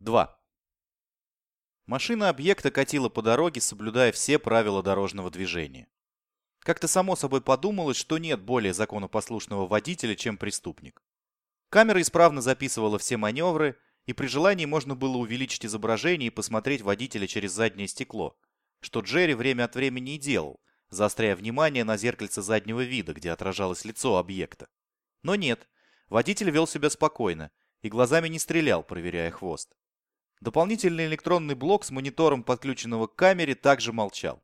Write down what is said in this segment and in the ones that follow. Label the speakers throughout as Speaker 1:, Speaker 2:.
Speaker 1: 2. Машина объекта катила по дороге, соблюдая все правила дорожного движения. Как-то само собой подумалось, что нет более законопослушного водителя, чем преступник. Камера исправно записывала все маневры, и при желании можно было увеличить изображение и посмотреть водителя через заднее стекло, что Джерри время от времени и делал, заостряя внимание на зеркальце заднего вида, где отражалось лицо объекта. Но нет, водитель вел себя спокойно и глазами не стрелял, проверяя хвост. Дополнительный электронный блок с монитором, подключенного к камере, также молчал.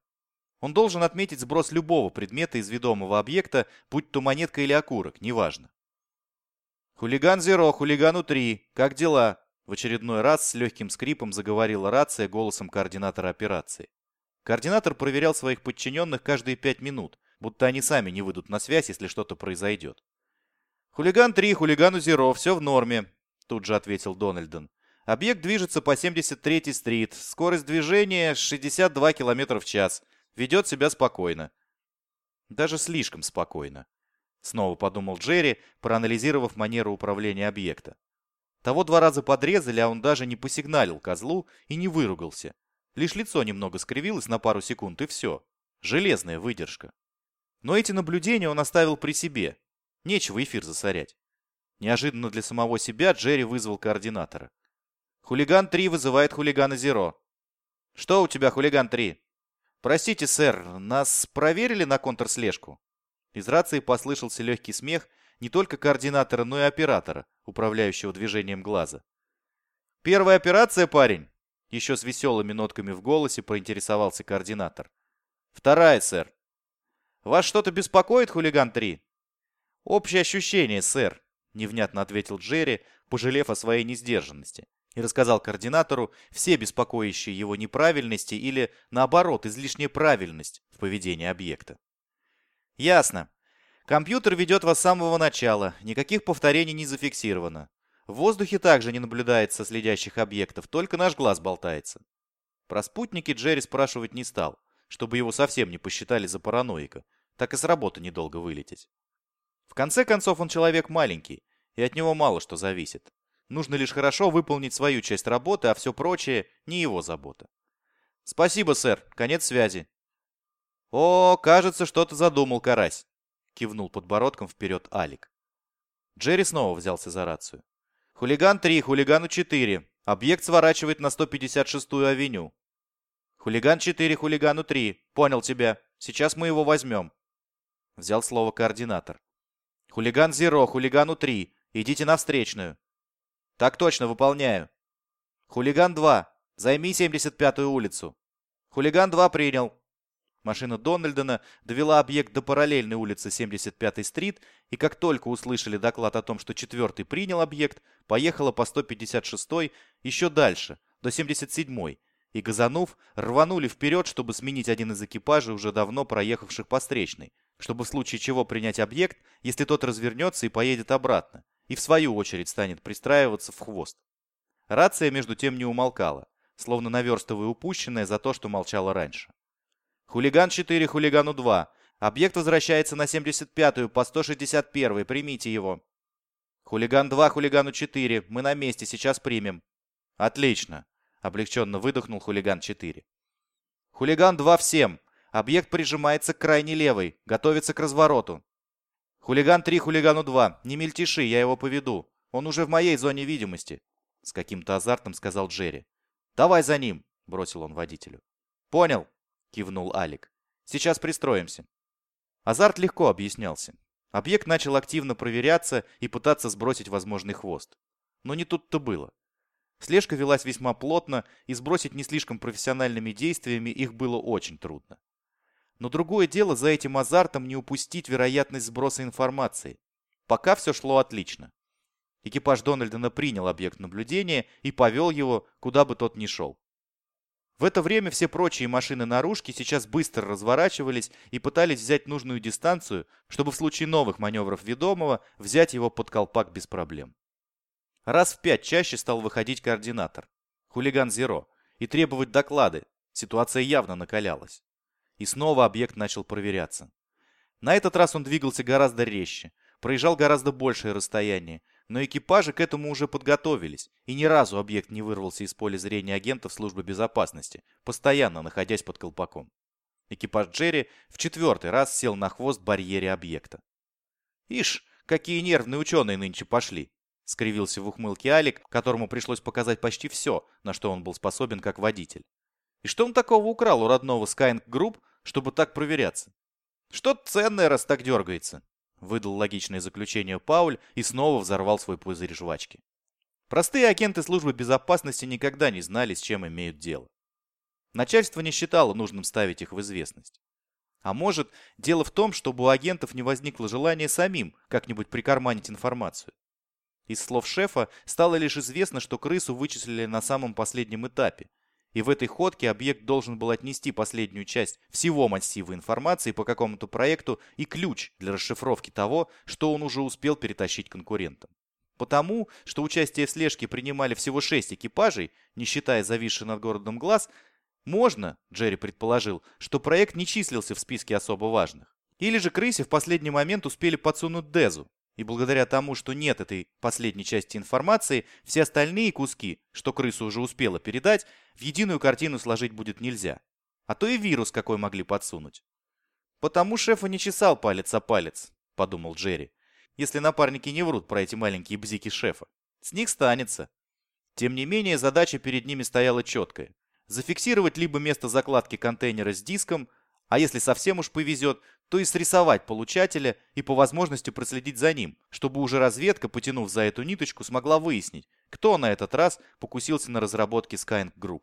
Speaker 1: Он должен отметить сброс любого предмета из ведомого объекта, будь то монетка или окурок, неважно. «Хулиган Зеро, хулигану 3, как дела?» В очередной раз с легким скрипом заговорила рация голосом координатора операции. Координатор проверял своих подчиненных каждые пять минут, будто они сами не выйдут на связь, если что-то произойдет. «Хулиган 3, хулигану Зеро, все в норме», — тут же ответил Дональден. «Объект движется по 73-й стрит. Скорость движения 62 км в час. Ведет себя спокойно». «Даже слишком спокойно», — снова подумал Джерри, проанализировав манеру управления объекта. Того два раза подрезали, а он даже не посигналил козлу и не выругался. Лишь лицо немного скривилось на пару секунд, и все. Железная выдержка. Но эти наблюдения он оставил при себе. Нечего эфир засорять. Неожиданно для самого себя Джерри вызвал координатора. «Хулиган 3 вызывает хулигана Зеро». «Что у тебя, хулиган 3?» «Простите, сэр, нас проверили на контрслежку?» Из рации послышался легкий смех не только координатора, но и оператора, управляющего движением глаза. «Первая операция, парень?» Еще с веселыми нотками в голосе поинтересовался координатор. «Вторая, сэр». «Вас что-то беспокоит, хулиган-3?» «Общее ощущение, сэр», — невнятно ответил Джерри, пожалев о своей несдержанности, и рассказал координатору все беспокоящие его неправильности или, наоборот, излишняя правильность в поведении объекта. «Ясно. Компьютер ведет вас с самого начала, никаких повторений не зафиксировано. В воздухе также не наблюдается следящих объектов, только наш глаз болтается. Про спутники Джерри спрашивать не стал, чтобы его совсем не посчитали за параноика, так и с работы недолго вылететь. В конце концов, он человек маленький, и от него мало что зависит. Нужно лишь хорошо выполнить свою часть работы, а все прочее не его забота. «Спасибо, сэр. Конец связи». «О, кажется, что-то задумал Карась», — кивнул подбородком вперед Алик. Джерри снова взялся за рацию. Хулиган 3, хулигану 4. Объект сворачивает на 156-ю авеню. Хулиган 4, хулигану 3. Понял тебя. Сейчас мы его возьмем. Взял слово координатор. Хулиган Зеро, хулигану 3. Идите на встречную. Так точно, выполняю. Хулиган 2. Займи 75-ю улицу. Хулиган 2 принял. Машина Дональдона довела объект до параллельной улицы 75-й стрит, и как только услышали доклад о том, что четвертый принял объект, поехала по 156-й еще дальше, до 77-й, и, газанув, рванули вперед, чтобы сменить один из экипажей, уже давно проехавших по встречной, чтобы в случае чего принять объект, если тот развернется и поедет обратно, и в свою очередь станет пристраиваться в хвост. Рация между тем не умолкала, словно наверстывая упущенное за то, что молчала раньше. Хулиган 4, хулигану 2. Объект возвращается на 75-ю по 161-й. Примите его. Хулиган 2, хулигану 4. Мы на месте, сейчас примем. Отлично. Облегченно выдохнул хулиган 4. Хулиган 2 всем. Объект прижимается к крайней левой. Готовится к развороту. Хулиган 3, хулигану 2. Не мельтеши, я его поведу. Он уже в моей зоне видимости. С каким-то азартом сказал Джерри. Давай за ним, бросил он водителю. Понял, кивнул Алик. Сейчас пристроимся. Азарт легко объяснялся. Объект начал активно проверяться и пытаться сбросить возможный хвост. Но не тут-то было. Слежка велась весьма плотно, и сбросить не слишком профессиональными действиями их было очень трудно. Но другое дело за этим азартом не упустить вероятность сброса информации. Пока все шло отлично. Экипаж Дональдона принял объект наблюдения и повел его, куда бы тот ни шел. В это время все прочие машины наружки сейчас быстро разворачивались и пытались взять нужную дистанцию, чтобы в случае новых маневров ведомого взять его под колпак без проблем. Раз в пять чаще стал выходить координатор, хулиган Зеро, и требовать доклады. Ситуация явно накалялась. И снова объект начал проверяться. На этот раз он двигался гораздо резче, проезжал гораздо большее расстояние, но экипажи к этому уже подготовились, и ни разу объект не вырвался из поля зрения агентов службы безопасности, постоянно находясь под колпаком. Экипаж Джерри в четвертый раз сел на хвост барьере объекта. «Ишь, какие нервные ученые нынче пошли!» — скривился в ухмылке Алик, которому пришлось показать почти все, на что он был способен как водитель. «И что он такого украл у родного Skyeng Group, чтобы так проверяться?» «Что-то ценное, раз так дергается», — выдал логичное заключение Пауль и снова взорвал свой пузырь жвачки. Простые агенты службы безопасности никогда не знали, с чем имеют дело. Начальство не считало нужным ставить их в известность. А может, дело в том, чтобы у агентов не возникло желания самим как-нибудь прикарманить информацию. Из слов шефа стало лишь известно, что крысу вычислили на самом последнем этапе, и в этой ходке объект должен был отнести последнюю часть всего массива информации по какому-то проекту и ключ для расшифровки того, что он уже успел перетащить конкурентам. Потому, что участие в слежке принимали всего шесть экипажей, не считая зависший над городом глаз, можно, Джерри предположил, что проект не числился в списке особо важных. Или же крысе в последний момент успели подсунуть Дезу, и благодаря тому, что нет этой последней части информации, все остальные куски, что крыса уже успела передать, в единую картину сложить будет нельзя. А то и вирус какой могли подсунуть. «Потому шефа не чесал палец о палец», — подумал Джерри. «Если напарники не врут про эти маленькие бзики шефа. С них станется». Тем не менее, задача перед ними стояла четкая зафиксировать либо место закладки контейнера с диском, а если совсем уж повезет, то и срисовать получателя и по возможности проследить за ним, чтобы уже разведка, потянув за эту ниточку, смогла выяснить, кто на этот раз покусился на разработке Skyeng Group.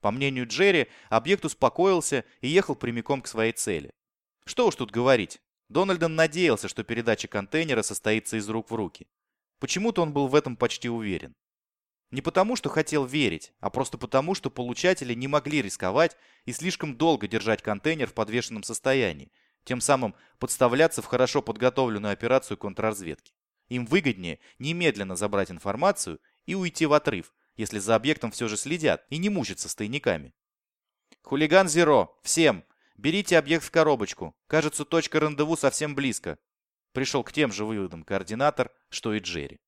Speaker 1: По мнению Джерри, объект успокоился и ехал прямиком к своей цели. Что уж тут говорить, Дональдон надеялся, что передача контейнера состоится из рук в руки. Почему-то он был в этом почти уверен. Не потому, что хотел верить, а просто потому, что получатели не могли рисковать и слишком долго держать контейнер в подвешенном состоянии, тем самым подставляться в хорошо подготовленную операцию контрразведки. Им выгоднее немедленно забрать информацию и уйти в отрыв, если за объектом все же следят и не мучатся с тайниками. «Хулиган Зеро! Всем! Берите объект в коробочку. Кажется, точка рандеву совсем близко». Пришел к тем же выводам координатор, что и Джерри.